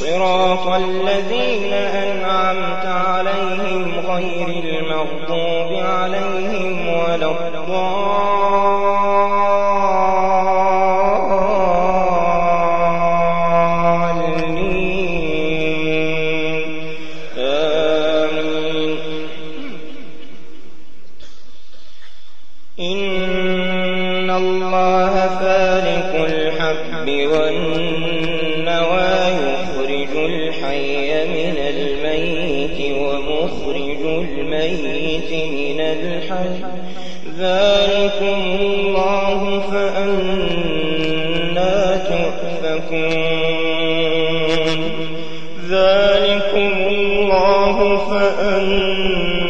صراط الذين أنعمت عليهم غير المغضوب عليهم ولا الضالين. آمين. إن الله فالق الحب والنوى الميت ومخرج الميت من الحي. ذلكم الله فأنا تؤفكون. ذلكم الله فأنا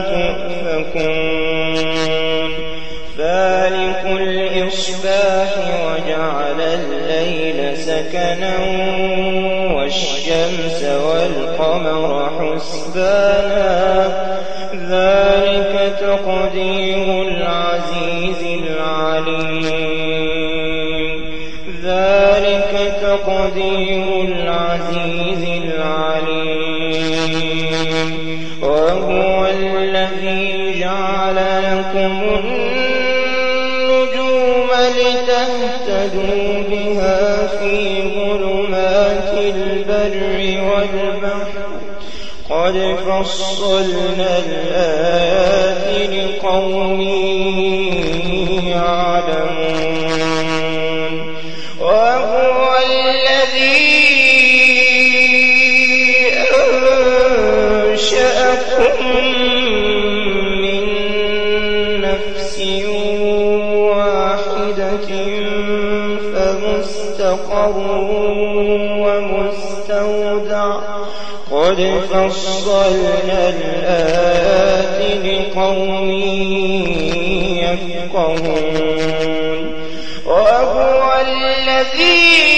تؤفكون. فالق الإصباح وجعل الليل سكنا والشمس والقمر حسبانا. ذلك تقدير العزيز العليم. ذلك تقدير بها في ظلمات البر والبحر. قد فصلنا الآيات لقوم يعلمون. وهو الذي فمستقر ومستودع قد فصلنا الآيات لقوم يفقهون. وهو الذي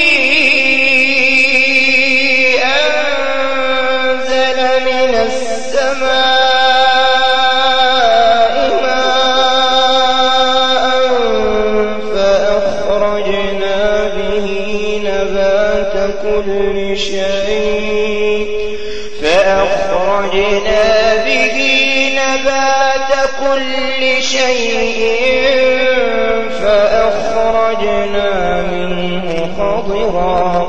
فأخرجنا منه خضرا.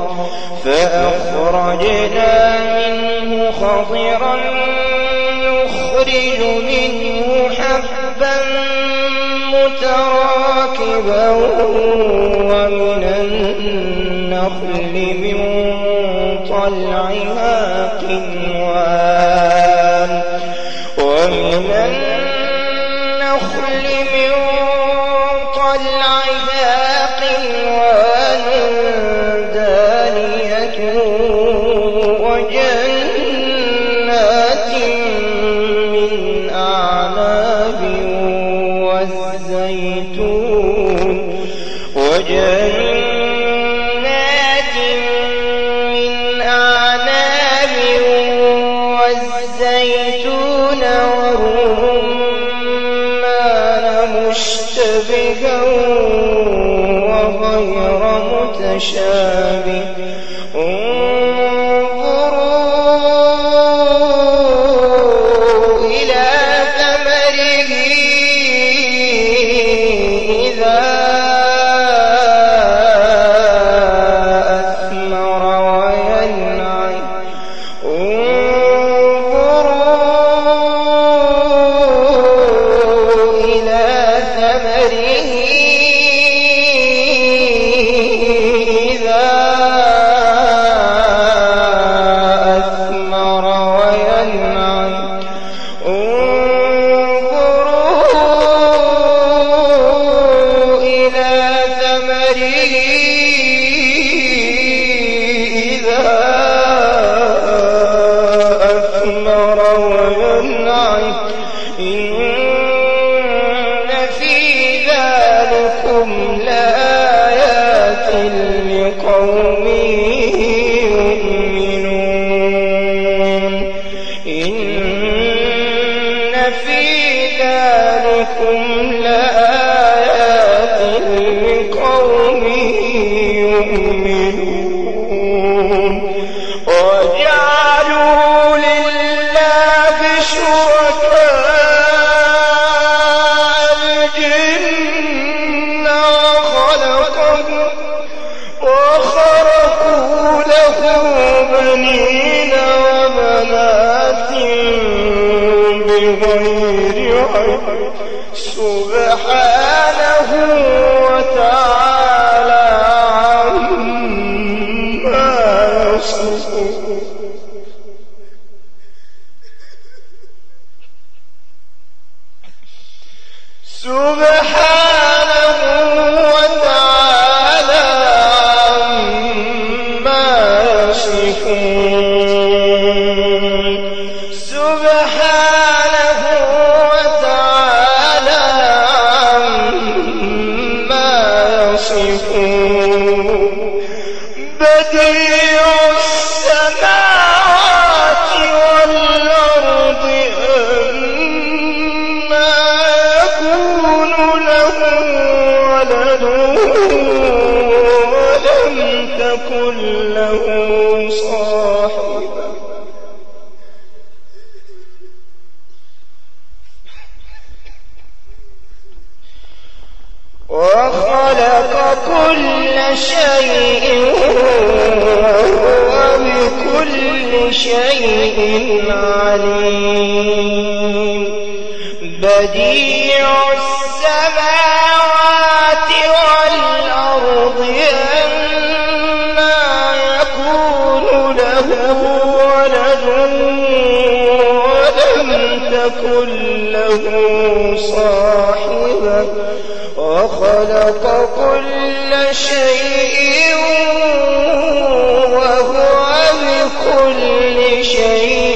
فأخرجنا منه خضرا نخرج منه حبا متراكبا ومن النخل من طلعها قنوان ومن النخل من أعناب والزيتون وجنات من أعناب والزيتون والرمان مشتبها وغير متشابه إذا لقوم يؤمنون. إن في ذلكم لآيات لقوم يؤمنون. وخلق كل شيء وهو بكل شيء عليم. بديع السماوات والأرض أما يكون له ولد ولم تكن له صاحبة وخلق كل شيء وهو بكل شيء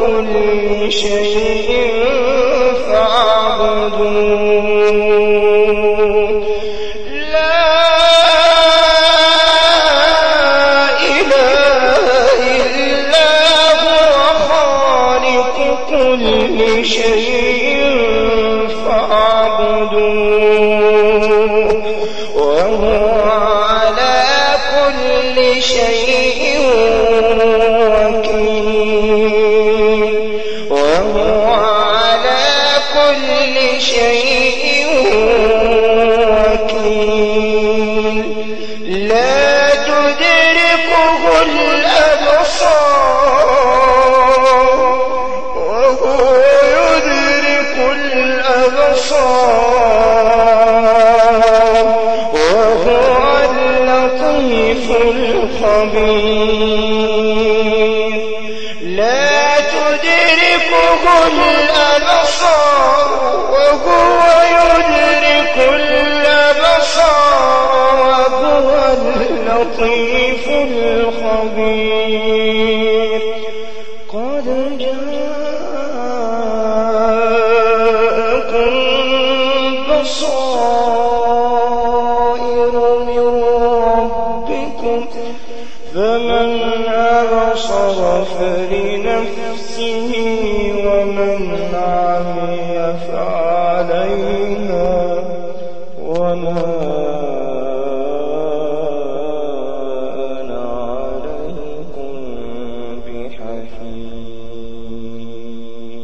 كل شيء فاعبدوه. لا إله إلا هو خالق كل شيء فاعبدوه. شيء اللطيف الخبير. قد جاءكم بصائر من ربكم فمن أبصر فلنفسه ومن عمل